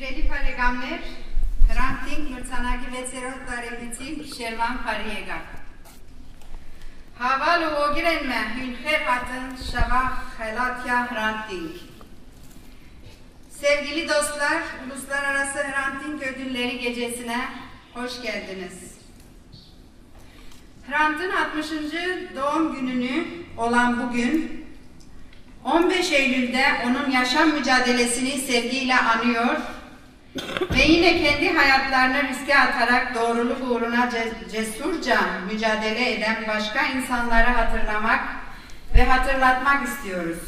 Սիրելի բարեկամներ, հրանտինք մրցանակի 6-րդ տարեգիցի Շերվան Փարիեգակ։ Հավալ ու ոգիրեն մե հünxer hatın şavah Xelatya Hrant Sevgili dostlar, Uluslararası Hrant Dink Ödülleri Gecesi'ne hoş geldiniz. Hrant'ın 60. doğum gününü olan bugün 15 Eylül'de onun yaşam mücadelesini sevgiyle anıyor ve yine kendi hayatlarını riske atarak doğruluk uğruna cesurca mücadele eden başka insanları hatırlamak ve hatırlatmak istiyoruz.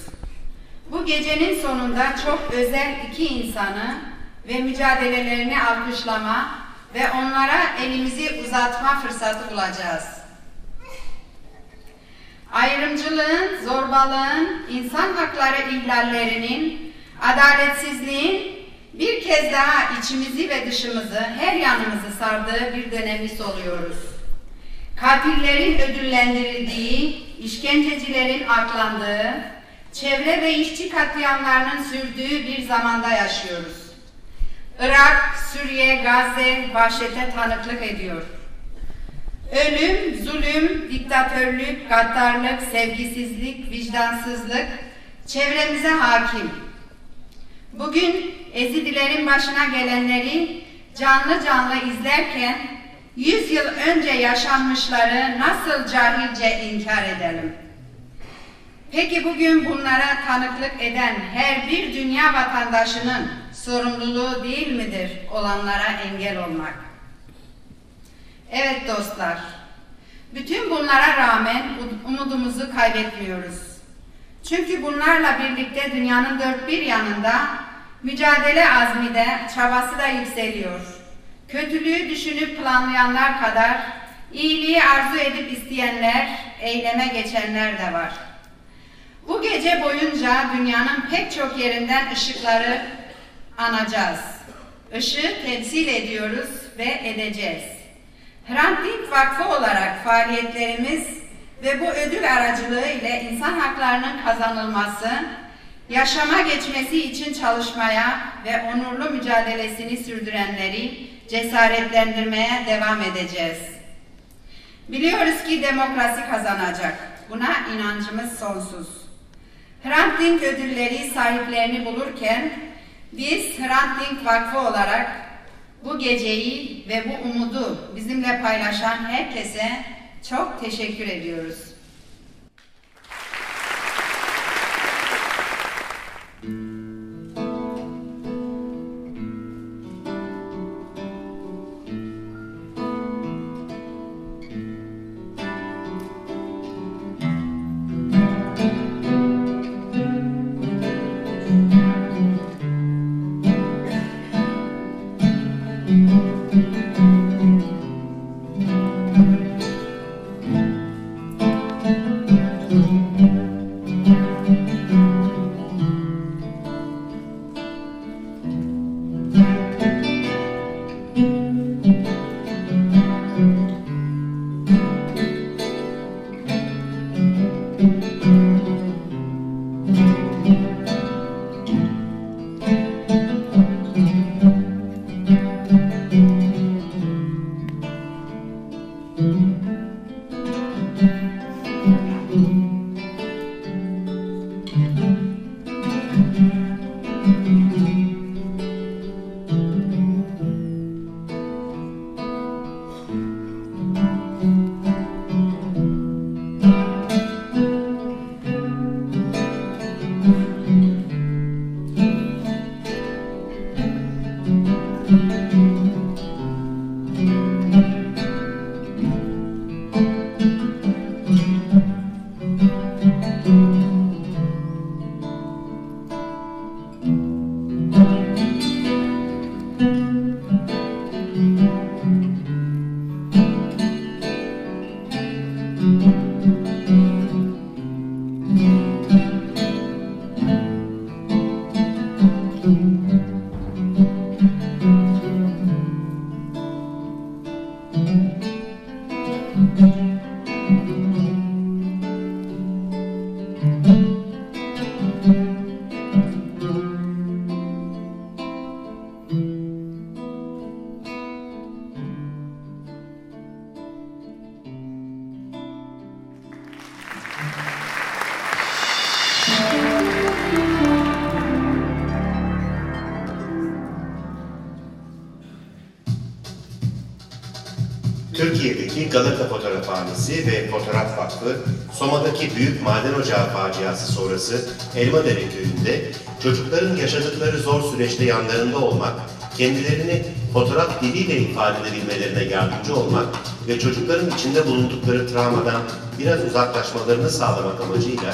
Bu gecenin sonunda çok özel iki insanı ve mücadelelerini alkışlama ve onlara elimizi uzatma fırsatı bulacağız ayrımcılığın, zorbalığın, insan hakları ihlallerinin, adaletsizliğin bir kez daha içimizi ve dışımızı, her yanımızı sardığı bir dönemi soluyoruz. Katillerin ödüllendirildiği, işkencecilerin aklandığı, çevre ve işçi katliamlarının sürdüğü bir zamanda yaşıyoruz. Irak, Suriye, Gazze vahşete tanıklık ediyor. Ölüm, zulüm, diktatörlük, gaddarlık, sevgisizlik, vicdansızlık çevremize hakim. Bugün Ezidilerin başına gelenleri canlı canlı izlerken yüz yıl önce yaşanmışları nasıl cahilce inkar edelim? Peki bugün bunlara tanıklık eden her bir dünya vatandaşının sorumluluğu değil midir olanlara engel olmak? Evet dostlar, bütün bunlara rağmen umudumuzu kaybetmiyoruz. Çünkü bunlarla birlikte dünyanın dört bir yanında mücadele azmi de, çabası da yükseliyor. Kötülüğü düşünüp planlayanlar kadar iyiliği arzu edip isteyenler, eyleme geçenler de var. Bu gece boyunca dünyanın pek çok yerinden ışıkları anacağız. Işığı temsil ediyoruz ve edeceğiz. Hrant Dink Vakfı olarak faaliyetlerimiz ve bu ödül aracılığı ile insan haklarının kazanılması, yaşama geçmesi için çalışmaya ve onurlu mücadelesini sürdürenleri cesaretlendirmeye devam edeceğiz. Biliyoruz ki demokrasi kazanacak. Buna inancımız sonsuz. Hrant Dink ödülleri sahiplerini bulurken biz Hrant Dink Vakfı olarak bu geceyi ve bu umudu bizimle paylaşan herkese çok teşekkür ediyoruz. Mm-hmm. Thank mm -hmm. you. Fotoğrafhanesi ve Fotoğraf Vakfı, Soma'daki Büyük Maden Ocağı faciası sonrası Elmadere köyünde çocukların yaşadıkları zor süreçte yanlarında olmak, kendilerini fotoğraf diliyle ifade edebilmelerine yardımcı olmak ve çocukların içinde bulundukları travmadan biraz uzaklaşmalarını sağlamak amacıyla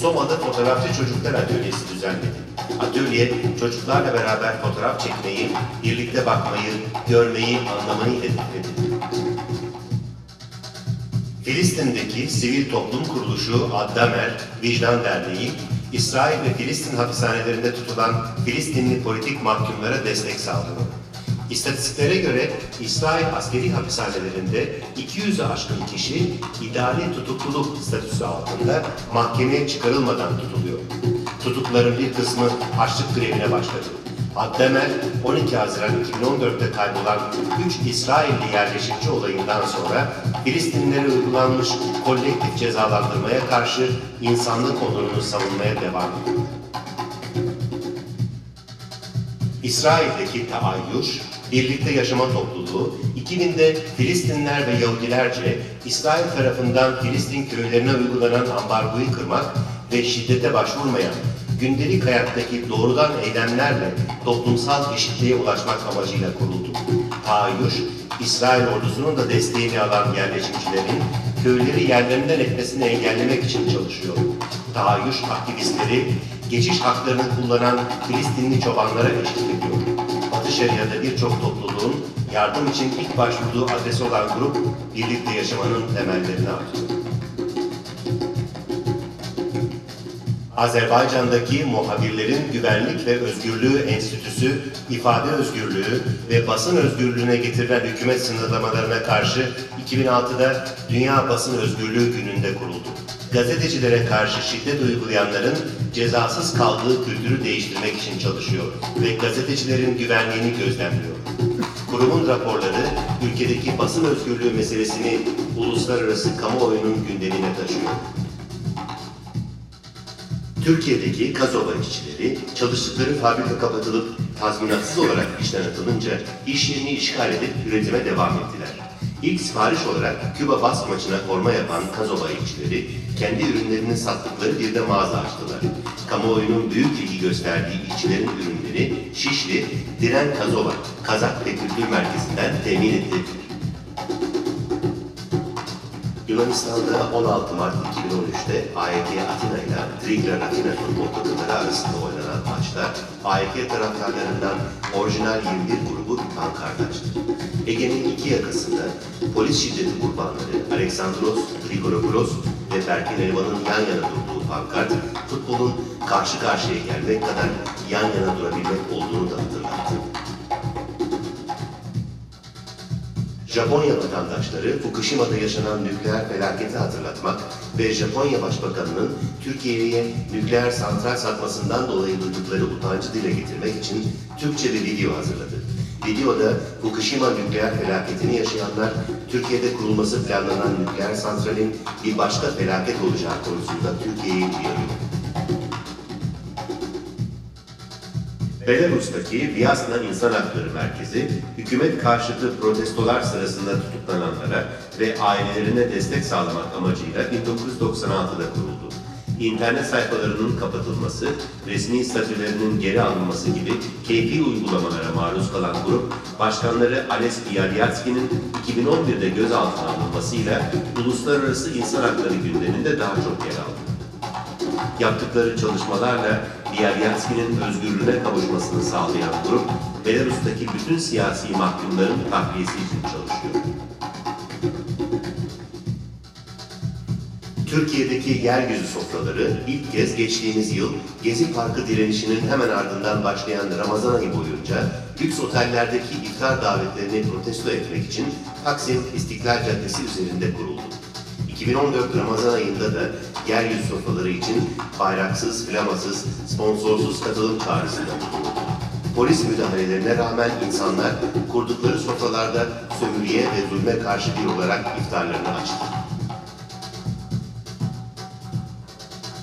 Soma'da Fotoğrafçı Çocuklar Atölyesi düzenledi. Atölye, çocuklarla beraber fotoğraf çekmeyi, birlikte bakmayı, görmeyi, anlamayı hedefledi. Filistin'deki sivil toplum kuruluşu Addamer Vicdan Derneği, İsrail ve Filistin hapishanelerinde tutulan Filistinli politik mahkumlara destek sağlıyor. İstatistiklere göre İsrail askeri hapishanelerinde 200'ü aşkın kişi idari tutukluluk statüsü altında mahkemeye çıkarılmadan tutuluyor. Tutukların bir kısmı açlık grevine başladı. Addemer 12 Haziran 2014'te kaybolan 3 İsrailli yerleşimci olayından sonra Filistinlilere uygulanmış kolektif cezalandırmaya karşı insanlık onurunu savunmaya devam ediyor. İsrail'deki Taayyuş, Birlikte Yaşama Topluluğu, 2000'de Filistinler ve Yahudilerce İsrail tarafından Filistin köylerine uygulanan ambargoyu kırmak ve şiddete başvurmayan, gündelik hayattaki doğrudan eylemlerle toplumsal eşitliğe ulaşmak amacıyla kuruldu. Taayyuş, İsrail ordusunun da desteğini alan yerleşimcilerin köyleri yerlerinden etmesini engellemek için çalışıyor. Taayyuş aktivistleri geçiş haklarını kullanan Filistinli çobanlara eşlik ediyor. Batı Şeria'da birçok topluluğun yardım için ilk başvurduğu adresi olan grup birlikte yaşamanın temellerini atıyor. Azerbaycan'daki Muhabirlerin Güvenlik ve Özgürlüğü Enstitüsü, ifade özgürlüğü ve basın özgürlüğüne getirilen hükümet sınırlamalarına karşı 2006'da Dünya Basın Özgürlüğü Günü'nde kuruldu. Gazetecilere karşı şiddet uygulayanların cezasız kaldığı kültürü değiştirmek için çalışıyor ve gazetecilerin güvenliğini gözlemliyor. Kurumun raporları ülkedeki basın özgürlüğü meselesini uluslararası kamuoyunun gündemine taşıyor. Türkiye'deki Kazova işçileri çalıştıkları fabrika kapatılıp tazminatsız olarak işten atılınca iş yerini işgal edip üretime devam ettiler. İlk sipariş olarak Küba basmaçına forma yapan Kazova işçileri kendi ürünlerini sattıkları bir de mağaza açtılar. Kamuoyunun büyük ilgi gösterdiği işçilerin ürünleri Şişli, Diren Kazova, Kazak Kültür Merkezi'nden temin edilebilir. Yunanistan'da 16 Mart 2013'te AEK Atina ile Trigla Atina futbol takımları arasında oynanan maçta AEK taraftarlarından orijinal 21 grubu bir. Ege'nin iki yakasında polis şiddeti kurbanları Aleksandros Trigoropoulos ve Berkin Elvan'ın yan yana durduğu pankart futbolun karşı karşıya gelmek kadar yan yana durabilmek olduğunu da hatırlattı. Japonya vatandaşları Fukushima'da yaşanan nükleer felaketi hatırlatmak ve Japonya Başbakanı'nın Türkiye'ye nükleer santral satmasından dolayı duydukları utancı dile getirmek için Türkçe bir video hazırladı. Videoda Fukushima nükleer felaketini yaşayanlar Türkiye'de kurulması planlanan nükleer santralin bir başka felaket olacağı konusunda Türkiye'yi uyarıyor. Belarus'taki Vyasna İnsan Hakları Merkezi, hükümet karşıtı protestolar sırasında tutuklananlara ve ailelerine destek sağlamak amacıyla 1996'da kuruldu. İnternet sayfalarının kapatılması, resmi statülerinin geri alınması gibi keyfi uygulamalara maruz kalan grup, başkanları Ales Bialyatsky'nin 2011'de gözaltına alınmasıyla uluslararası insan hakları gündeminde daha çok yer aldı. Yaptıkları çalışmalarla Bialyatsky'nin özgürlüğüne kavuşmasını sağlayan grup, Belarus'taki bütün siyasi mahkumların tahliyesi için çalışıyor. Türkiye'deki yeryüzü sofraları ilk kez geçtiğimiz yıl Gezi Parkı direnişinin hemen ardından başlayan Ramazan ayı boyunca lüks otellerdeki iftar davetlerini protesto etmek için Taksim İstiklal Caddesi üzerinde kuruldu. 2014 Ramazan ayında da yeryüzü sofraları için bayraksız, flamasız, sponsorsuz katılım çağrısında. Polis müdahalelerine rağmen insanlar kurdukları sofralarda sömürüye ve zulme karşı bir olarak iftarlarını açtı.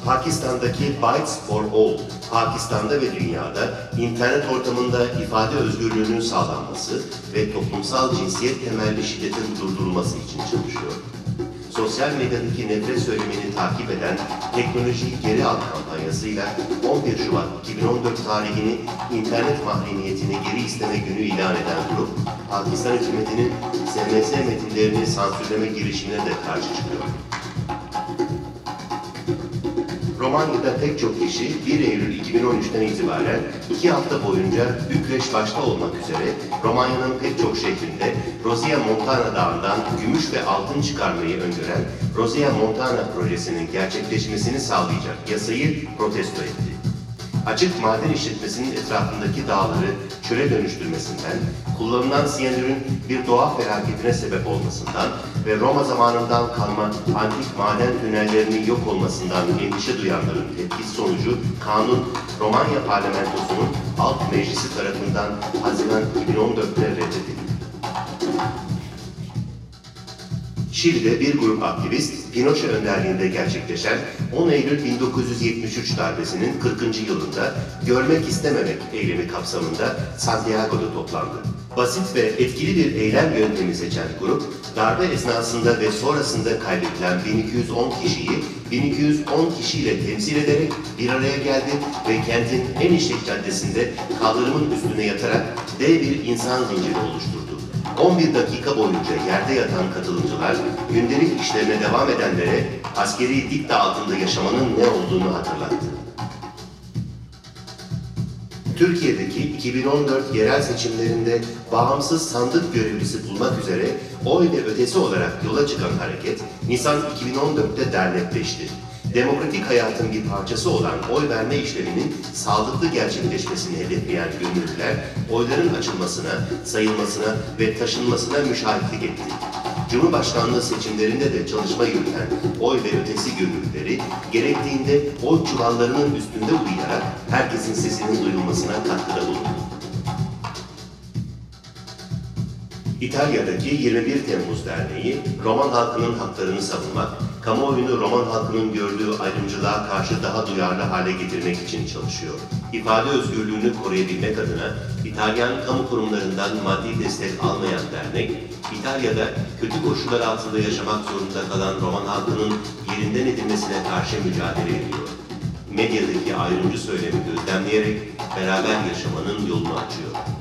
Pakistan'daki Bites for All Pakistan'da ve dünyada internet ortamında ifade özgürlüğünün sağlanması ve toplumsal cinsiyet temelli şiddetin durdurulması için çalışıyor. Sosyal medyadaki nefret söylemini takip eden Teknolojiyi Geri Al kampanyasıyla 11 Şubat 2014 tarihini internet mahremiyetini geri isteme günü ilan eden grup, Pakistan hükümetinin SMS metinlerini sansürleme girişimine de karşı çıkıyor. Romanya'da pek çok kişi 1 Eylül 2013'ten itibaren iki hafta boyunca Bükreş başta olmak üzere Romanya'nın pek çok şehrinde Rosia Montana Dağı'ndan gümüş ve altın çıkarmayı öngören Rosia Montana projesinin gerçekleşmesini sağlayacak yasayı protesto etti. Açık maden işletmesinin etrafındaki dağları çöle dönüştürmesinden, kullanılan siyanürün bir doğa felaketine sebep olmasından ve Roma zamanından kalma antik maden tünellerinin yok olmasından endişe duyanların tepkisi sonucu kanun Romanya parlamentosunun alt meclisi tarafından Haziran 2014'te reddedildi. Şili'de bir grup aktivist, Pinochet önderliğinde gerçekleşen 10 Eylül 1973 darbesinin 40. yılında görmek istememek eylemi kapsamında Santiago'da toplandı. Basit ve etkili bir eylem yöntemi seçen grup, darbe esnasında ve sonrasında kaybedilen 1210 kişiyi 1210 kişiyle temsil ederek bir araya geldi ve kentin en işlek caddesinde kaldırımın üstüne yatarak dev bir insan zinciri oluşturdu. 11 dakika boyunca yerde yatan katılımcılar, gündelik işlerine devam edenlere askeri dikta altında yaşamanın ne olduğunu hatırlattı. Türkiye'deki 2014 yerel seçimlerinde bağımsız sandık görevlisi bulmak üzere oy ve ötesi olarak yola çıkan hareket, Nisan 2014'te dernekleşti demokratik hayatın bir parçası olan oy verme işleminin sağlıklı gerçekleşmesini hedefleyen gönüllüler, oyların açılmasına, sayılmasına ve taşınmasına müşahitlik etti. Cumhurbaşkanlığı seçimlerinde de çalışma yürüten oy ve ötesi gönüllüleri gerektiğinde oy çuvallarının üstünde uyuyarak herkesin sesinin duyulmasına katkıda bulundu. İtalya'daki 21 Temmuz Derneği, Roman halkının haklarını savunmak, kamuoyunu Roman halkının gördüğü ayrımcılığa karşı daha duyarlı hale getirmek için çalışıyor. İfade özgürlüğünü koruyabilmek adına İtalyan kamu kurumlarından maddi destek almayan dernek, İtalya'da kötü koşullar altında yaşamak zorunda kalan Roman halkının yerinden edilmesine karşı mücadele ediyor. Medyadaki ayrımcı söylemi gözlemleyerek beraber yaşamanın yolunu açıyor.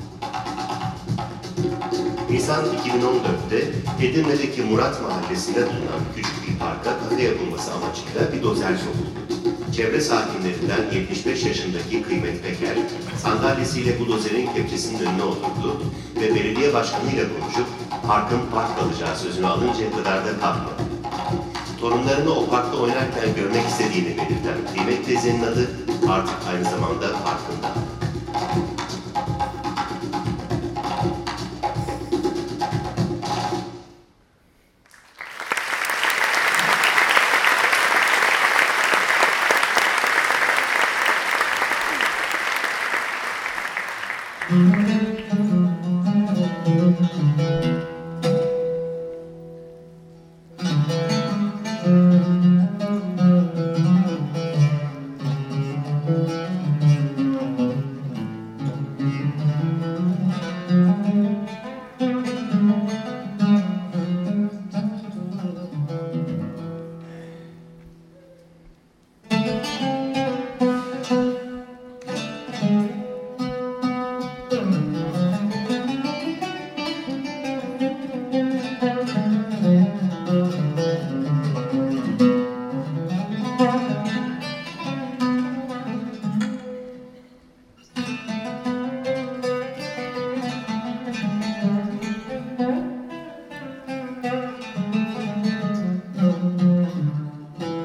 Nisan 2014'te Edirne'deki Murat Mahallesi'nde bulunan küçük bir parka kafe yapılması amacıyla bir dozer sokuldu. Çevre sakinlerinden 75 yaşındaki Kıymet Peker, sandalyesiyle bu dozerin kepçesinin önüne oturdu ve belediye başkanıyla konuşup parkın park kalacağı sözünü alıncaya kadar da kalmadı. Torunlarını o parkta oynarken görmek istediğini belirten Kıymet teyzenin adı artık aynı zamanda farkında. Mm-hmm.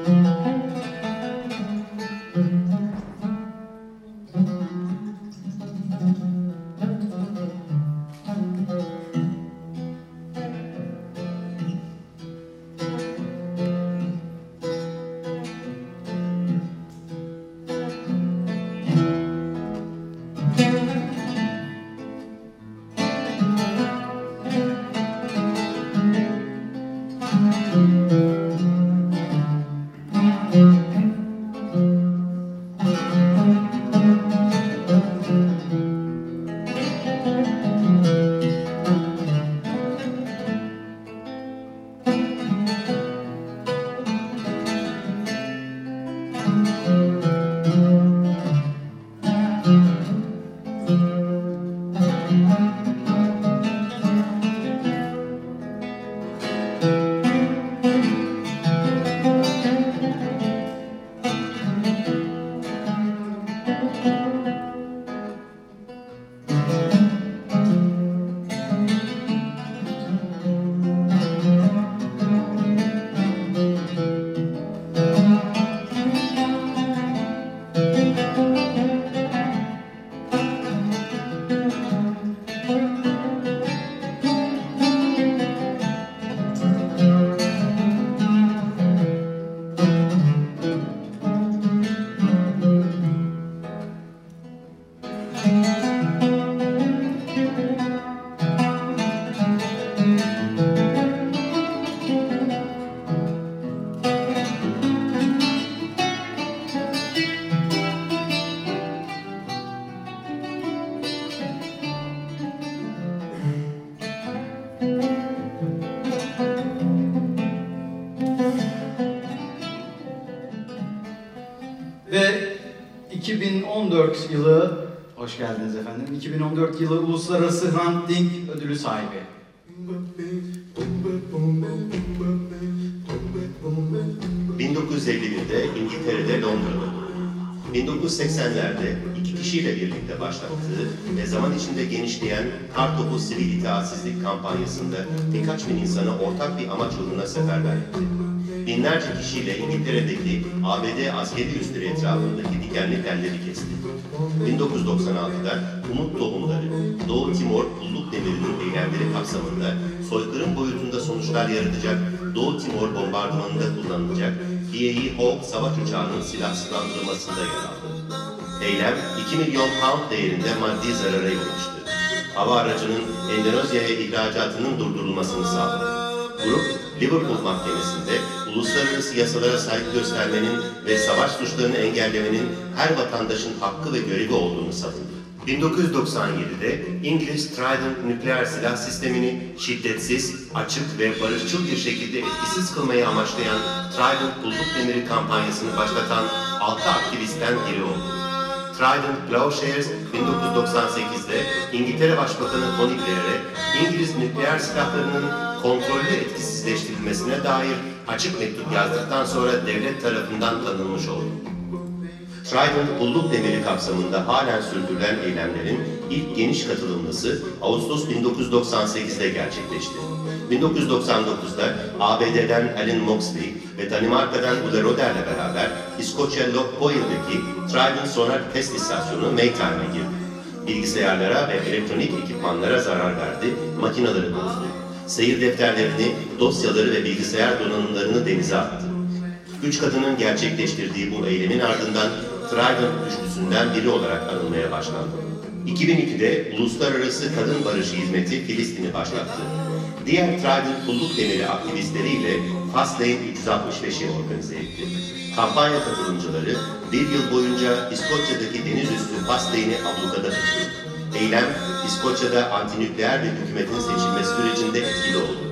Música 2014 yılı, hoş geldiniz efendim, 2014 yılı Uluslararası Hrant ödülü sahibi. 1951'de İngiltere'de Londra'da doğdu. 1980'lerde iki kişiyle birlikte başlattığı ve zaman içinde genişleyen Kartopu Sivil İtaatsizlik kampanyasında birkaç bin insanı ortak bir amaç uğruna seferber etti. Binlerce kişiyle İngiltere'deki ABD askeri üsleri etrafındaki dikenli telleri kesti. 1996'da Umut Tohumları, Doğu Timor Pulluk Demiri'nin eylemleri kapsamında soykırım boyutunda sonuçlar yaratacak Doğu Timor bombardımanında kullanılacak BAE Hawk savaş uçağının silahsızlandırılmasında yer aldı. Eylem 2 milyon pound değerinde maddi zarara yol açtı. Hava aracının Endonezya'ya ihracatının durdurulmasını sağladı. Grup, Liverpool Mahkemesi'nde uluslararası yasalara saygı göstermenin ve savaş suçlarını engellemenin her vatandaşın hakkı ve görevi olduğunu savundu. 1997'de İngiliz Trident nükleer silah sistemini şiddetsiz, açık ve barışçıl bir şekilde etkisiz kılmayı amaçlayan Trident Bulduk Demiri kampanyasını başlatan 6 aktivistten biri oldu. Trident Plowshares 1998'de İngiltere Başbakanı Tony Blair'e İngiliz nükleer silahlarının kontrollü etkisizleştirilmesine dair açık mektup yazdıktan sonra devlet tarafından tanınmış oldu. Trident Bulluk Demiri kapsamında halen sürdürülen eylemlerin ilk geniş katılımlısı Ağustos 1998'de gerçekleşti. 1999'da ABD'den Alan Moxley ve Danimarka'dan Ulla Roder'le beraber İskoçya Lochboyer'daki Trident Sonar Test İstasyonu Maytime'a girdi. Bilgisayarlara ve elektronik ekipmanlara zarar verdi, makinaları bozdu. Seyir defterlerini, dosyaları ve bilgisayar donanımlarını denize attı. Üç kadının gerçekleştirdiği bu eylemin ardından Trident üçlüsünden biri olarak anılmaya başlandı. 2002'de Uluslararası Kadın Barışı Hizmeti Filistin'i başlattı. Diğer Trident Kulluk Demiri aktivistleriyle Fastlane 365'i organize etti. Kampanya katılımcıları bir yıl boyunca İskoçya'daki deniz üstü Fastlane'i ablukada tuttu. Eylem, İskoçya'da antinükleer bir hükümetin seçilme sürecinde etkili oldu.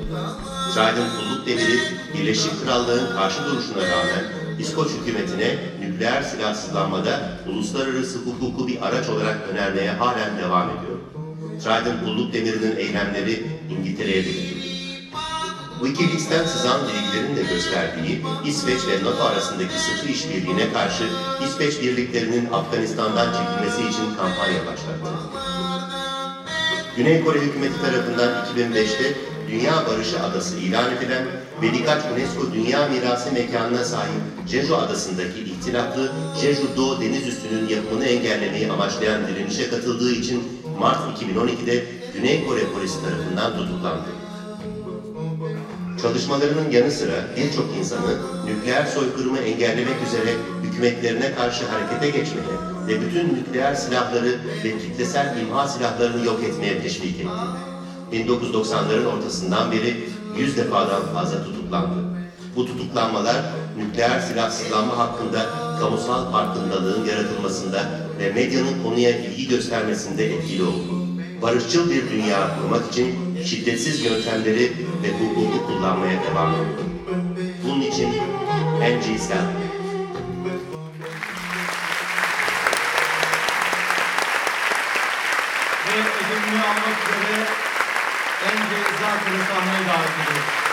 Trident Kulluk Demiri, Birleşik Krallığın karşı duruşuna rağmen İskoç hükümetine nükleer silahsızlanmada uluslararası hukuku bir araç olarak önermeye halen devam ediyor. Trident Kulluk Demiri'nin eylemleri İngiltere'ye de getirildi. Wikileaks'ten sızan bilgilerin de gösterdiği İsveç ve NATO arasındaki sıkı işbirliğine karşı İsveç birliklerinin Afganistan'dan çekilmesi için kampanya başlattı. Güney Kore hükümeti tarafından 2005'te Dünya Barışı Adası ilan edilen ve birkaç UNESCO Dünya Mirası mekanına sahip Jeju Adası'ndaki ihtilaflı Jeju-do deniz üssünün yapımını engellemeyi amaçlayan direnişe katıldığı için Mart 2012'de Güney Kore polisi tarafından tutuklandı. Çalışmalarının yanı sıra birçok insanı nükleer soykırımı engellemek üzere hükümetlerine karşı harekete geçmeye ve bütün nükleer silahları ve kitlesel imha silahlarını yok etmeye teşvik etti. 1990'ların ortasından beri 100 defadan fazla tutuklandı. Bu tutuklanmalar nükleer silahsızlanma hakkında kamusal farkındalığın yaratılmasında ve medyanın konuya ilgi göstermesinde etkili oldu. Barışçıl bir dünya kurmak için şiddetsiz yöntemleri ve hukuku kullanmaya devam ediyor. Bunun için NG Self Ve ödülünü almak üzere en ceza sahneye davet ediyoruz.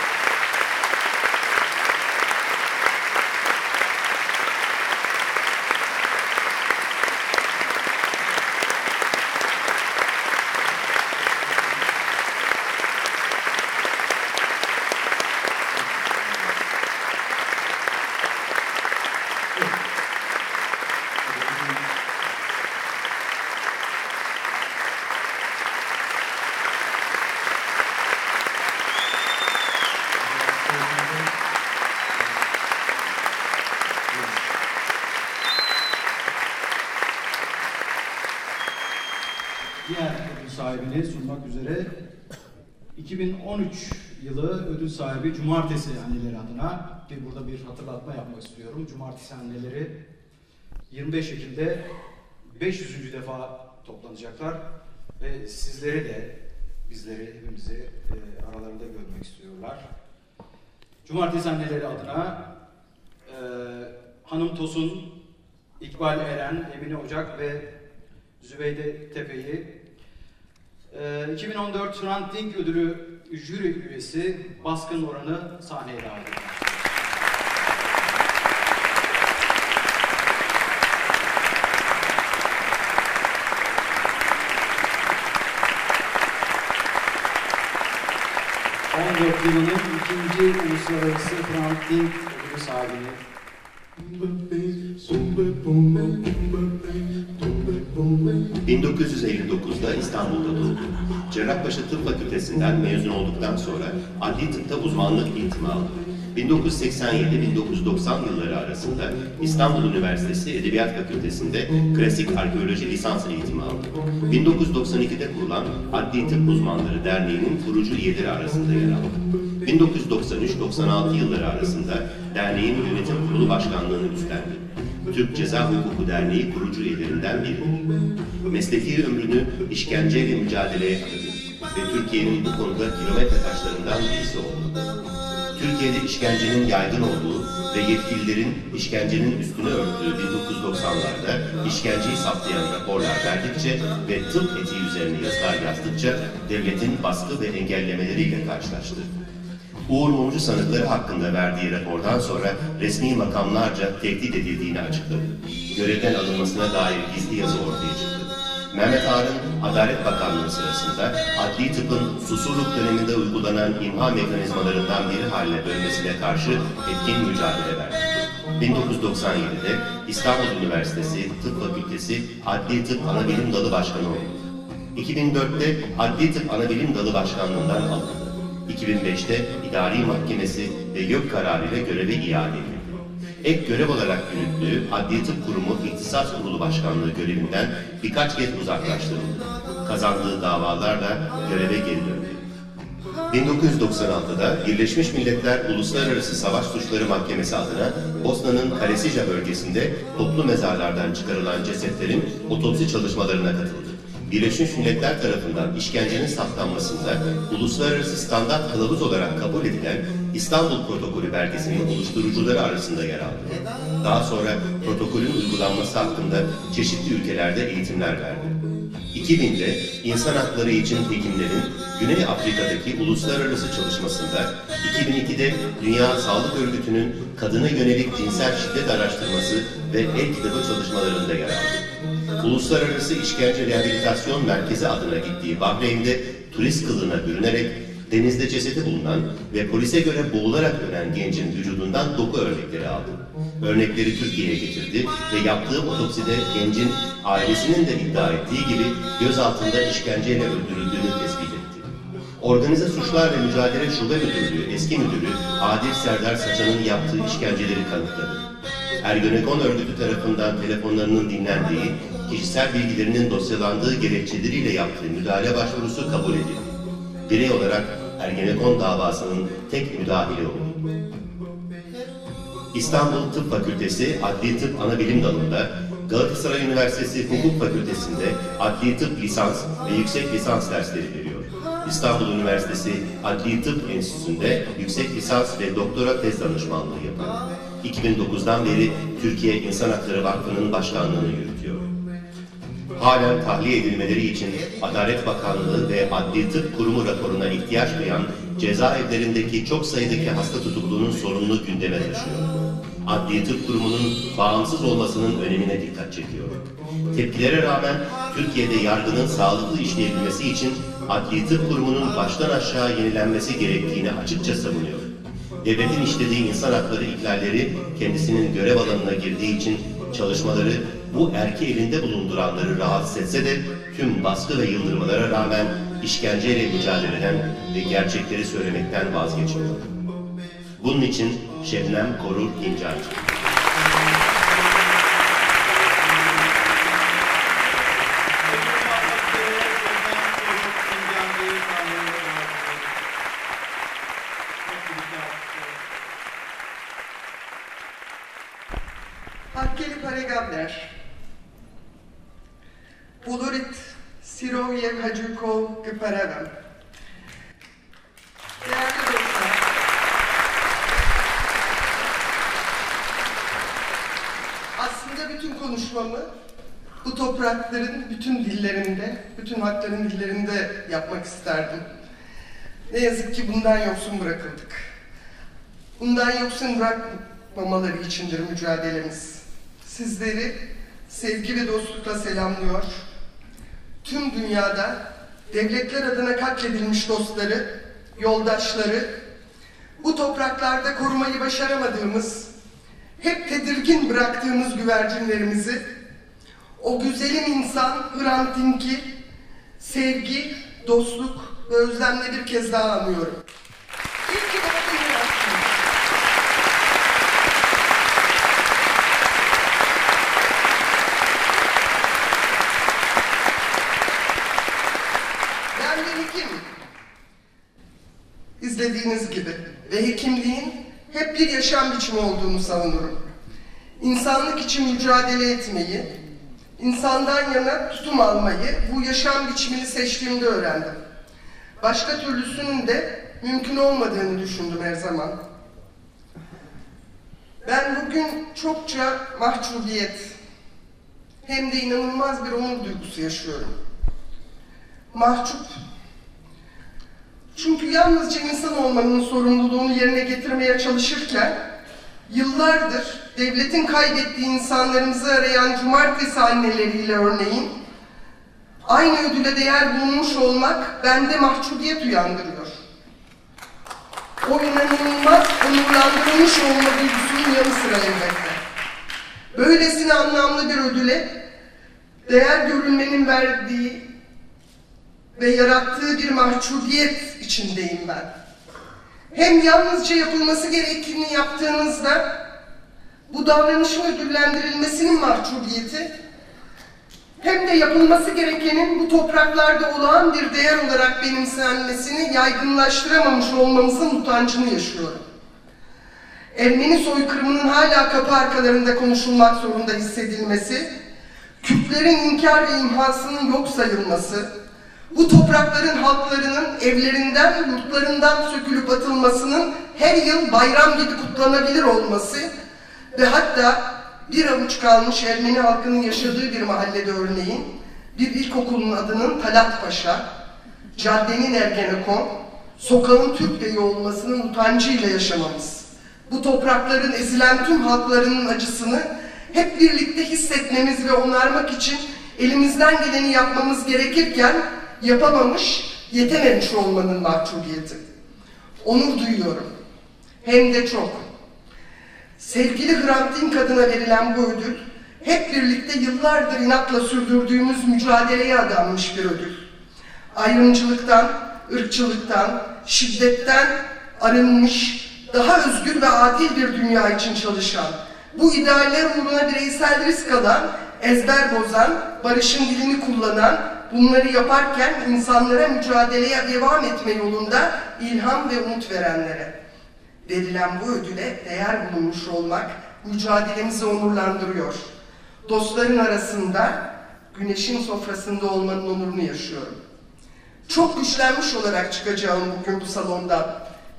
Diğer ödül sahibini sunmak üzere 2013 yılı ödül sahibi Cumartesi Anneleri adına bir burada bir hatırlatma yapmak istiyorum. Cumartesi Anneleri 25 Ekim'de 500. defa toplanacaklar ve sizleri de bizleri hepimizi e, aralarında görmek istiyorlar. Cumartesi Anneleri adına e, Hanım Tosun İkbal Eren, Emine Ocak ve Zübeyde Tepe'yi. Ee, 2014 Hrant Dink Ödülü jüri üyesi Baskın Oran'ı sahneye davet ediyorum. ...14 yılının ikinci uluslararası Dink ödülü sahibini 1959'da İstanbul'da doğdu. Cerrahpaşa Tıp Fakültesinden mezun olduktan sonra adli tıpta uzmanlık eğitimi aldı. 1987-1990 yılları arasında İstanbul Üniversitesi Edebiyat Fakültesi'nde klasik arkeoloji lisans eğitimi aldı. 1992'de kurulan Adli Tıp Uzmanları Derneği'nin kurucu üyeleri arasında yer aldı. 1993-96 yılları arasında derneğin yönetim kurulu başkanlığını üstlendi. Türk Ceza Hukuku Derneği kurucu üyelerinden biridir. Mesleki ömrünü işkenceyle mücadeleye adadı ve Türkiye'nin bu konuda kilometre taşlarından birisi oldu. Türkiye'de işkencenin yaygın olduğu ve yetkililerin işkencenin üstünü örttüğü 1990'larda işkenceyi saptayan raporlar verdikçe ve tıp etiği üzerine yazılar yazdıkça devletin baskı ve engellemeleriyle karşılaştı. Uğur Mumcu sanıkları hakkında verdiği rapordan sonra resmi makamlarca tehdit edildiğini açıkladı. Görevden alınmasına dair gizli yazı ortaya çıktı. Mehmet Ağar'ın Adalet Bakanlığı sırasında adli tıpın susurluk döneminde uygulanan imha mekanizmalarından biri haline dönmesine karşı etkin mücadele verdi. 1997'de İstanbul Üniversitesi Tıp Fakültesi Adli Tıp Anabilim Dalı Başkanı oldu. 2004'te Adli Tıp Anabilim Dalı Başkanlığından alındı. 2005'te İdari Mahkemesi ve YÖK kararıyla göreve iade edildi. Ek görev olarak yürüttüğü Adli Tıp Kurumu İhtisas Kurulu Başkanlığı görevinden birkaç kez uzaklaştırıldı. Kazandığı davalarla göreve geri döndü. 1996'da Birleşmiş Milletler Uluslararası Savaş Suçları Mahkemesi adına Bosna'nın Kalesija bölgesinde toplu mezarlardan çıkarılan cesetlerin otopsi çalışmalarına katıldı. Birleşmiş Milletler tarafından işkencenin saptanmasında uluslararası standart kılavuz olarak kabul edilen İstanbul Protokolü belgesinin oluşturucuları arasında yer aldı. Daha sonra protokolün uygulanması hakkında çeşitli ülkelerde eğitimler verdi. 2000'de insan hakları için hekimlerin Güney Afrika'daki uluslararası çalışmasında, 2002'de Dünya Sağlık Örgütü'nün kadına yönelik cinsel şiddet araştırması ve el kitabı çalışmalarında yer aldı. Uluslararası İşkence Rehabilitasyon Merkezi adına gittiği Bahreyn'de turist kılığına bürünerek denizde cesedi bulunan ve polise göre boğularak ölen gencin vücudundan doku örnekleri aldı. Örnekleri Türkiye'ye getirdi ve yaptığı otopside gencin ailesinin de iddia ettiği gibi gözaltında işkenceyle öldürüldüğünü tespit etti. Organize Suçlar ve Mücadele Şube Müdürlüğü eski müdürü Adil Serdar Saçan'ın yaptığı işkenceleri kanıtladı. Ergenekon örgütü tarafından telefonlarının dinlendiği, kişisel bilgilerinin dosyalandığı gerekçeleriyle yaptığı müdahale başvurusu kabul edildi. Birey olarak Ergenekon davasının tek müdahili oldu. İstanbul Tıp Fakültesi Adli Tıp Anabilim Dalı'nda, Galatasaray Üniversitesi Hukuk Fakültesi'nde Adli Tıp Lisans ve Yüksek Lisans dersleri veriyor. İstanbul Üniversitesi Adli Tıp Enstitüsü'nde yüksek lisans ve doktora tez danışmanlığı yapıyor. 2009'dan beri Türkiye İnsan Hakları Vakfı'nın başkanlığını yürütüyor. Halen tahliye edilmeleri için Adalet Bakanlığı ve Adli Tıp Kurumu raporuna ihtiyaç duyan cezaevlerindeki çok sayıdaki hasta tutuklunun sorununu gündeme taşıyor. Adli Tıp Kurumu'nun bağımsız olmasının önemine dikkat çekiyor. Tepkilere rağmen Türkiye'de yargının sağlıklı işleyebilmesi için Adli Tıp Kurumu'nun baştan aşağı yenilenmesi gerektiğini açıkça savunuyor. Devletin işlediği insan hakları ihlalleri kendisinin görev alanına girdiği için çalışmaları bu erki elinde bulunduranları rahatsız etse de tüm baskı ve yıldırmalara rağmen işkenceyle mücadeleden ve gerçekleri söylemekten vazgeçmiyor. Bunun için Şebnem Korur İncancı. Sirovye Hacuko Güperevem Değerli dostlar Aslında da bütün konuşmamı bu toprakların bütün dillerinde, bütün hakların dillerinde yapmak isterdim. Ne yazık ki bundan yoksun bırakıldık. Bundan yoksun bırakmamaları içindir mücadelemiz. Sizleri sevgi ve dostlukla selamlıyor. Tüm dünyada devletler adına katledilmiş dostları, yoldaşları, bu topraklarda korumayı başaramadığımız, hep tedirgin bıraktığımız güvercinlerimizi, o güzelim insan Hrant Dink'i sevgi, dostluk ve özlemle bir kez daha anıyorum. İyi ki doğdun Hrant Dink. Ben bir hekim. İzlediğiniz gibi ve hekimliğin hep bir yaşam biçimi olduğunu savunurum. İnsanlık için mücadele etmeyi, insandan yana tutum almayı bu yaşam biçimini seçtiğimde öğrendim. Başka türlüsünün de mümkün olmadığını düşündüm her zaman. Ben bugün çokça mahcubiyet hem de inanılmaz bir onur duygusu yaşıyorum. Mahcup çünkü yalnızca insan olmanın sorumluluğunu yerine getirmeye çalışırken yıllardır devletin kaybettiği insanlarımızı arayan cumartesi anneleriyle örneğin aynı ödüle değer bulmuş olmak bende mahcubiyet uyandırıyor. O inanılmaz onurlandırılmış olma duygusunun yanı sıra elbette. Böylesine anlamlı bir ödüle değer görülmenin verdiği ve yarattığı bir mahcubiyet içindeyim ben. Hem yalnızca yapılması gerektiğini yaptığınızda bu davranışın ödüllendirilmesinin mahcubiyeti hem de yapılması gerekenin bu topraklarda olağan bir değer olarak benimsenmesini yaygınlaştıramamış olmamızın utancını yaşıyorum. Ermeni soykırımının hala kapı arkalarında konuşulmak zorunda hissedilmesi, Kürtlerin inkar ve imhasının yok sayılması, bu toprakların halklarının evlerinden, yurtlarından sökülüp atılmasının her yıl bayram gibi kutlanabilir olması ve hatta bir avuç kalmış Ermeni halkının yaşadığı bir mahallede örneğin bir ilkokulun adının Talat Paşa, caddenin Ergenekon, sokağın Türk Bey'i olmasının utancıyla yaşamamız. Bu toprakların ezilen tüm halklarının acısını hep birlikte hissetmemiz ve onarmak için elimizden geleni yapmamız gerekirken yapamamış, yetememiş olmanın mahcubiyeti. Onur duyuyorum. Hem de çok. Sevgili Hrant Dink adına verilen bu ödül, hep birlikte yıllardır inatla sürdürdüğümüz mücadeleye adanmış bir ödül. Ayrımcılıktan, ırkçılıktan, şiddetten arınmış, daha özgür ve adil bir dünya için çalışan, bu idealler uğruna bireysel risk alan, ezber bozan, barışın dilini kullanan, bunları yaparken insanlara mücadeleye devam etme yolunda ilham ve umut verenlere. Verilen bu ödüle değer bulunmuş olmak mücadelemizi onurlandırıyor. Dostların arasında güneşin sofrasında olmanın onurunu yaşıyorum. Çok güçlenmiş olarak çıkacağım bugün bu salondan.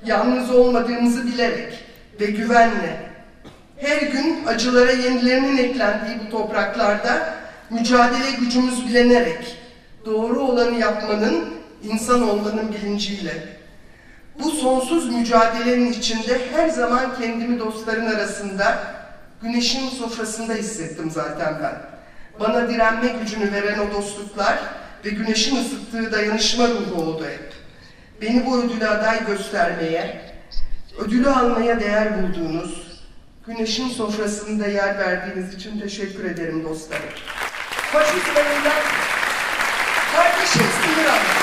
Yalnız olmadığımızı bilerek ve güvenle. Her gün acılara yenilerinin eklendiği bu topraklarda mücadele gücümüz bilenerek, doğru olanı yapmanın, insan olmanın bilinciyle. Bu sonsuz mücadelenin içinde her zaman kendimi dostların arasında, güneşin sofrasında hissettim zaten ben. Bana direnme gücünü veren o dostluklar ve güneşin ısıttığı dayanışma ruhu oldu hep. Beni bu ödüle aday göstermeye, ödülü almaya değer bulduğunuz, güneşin sofrasında yer verdiğiniz için teşekkür ederim dostlarım. Oyundan give it up.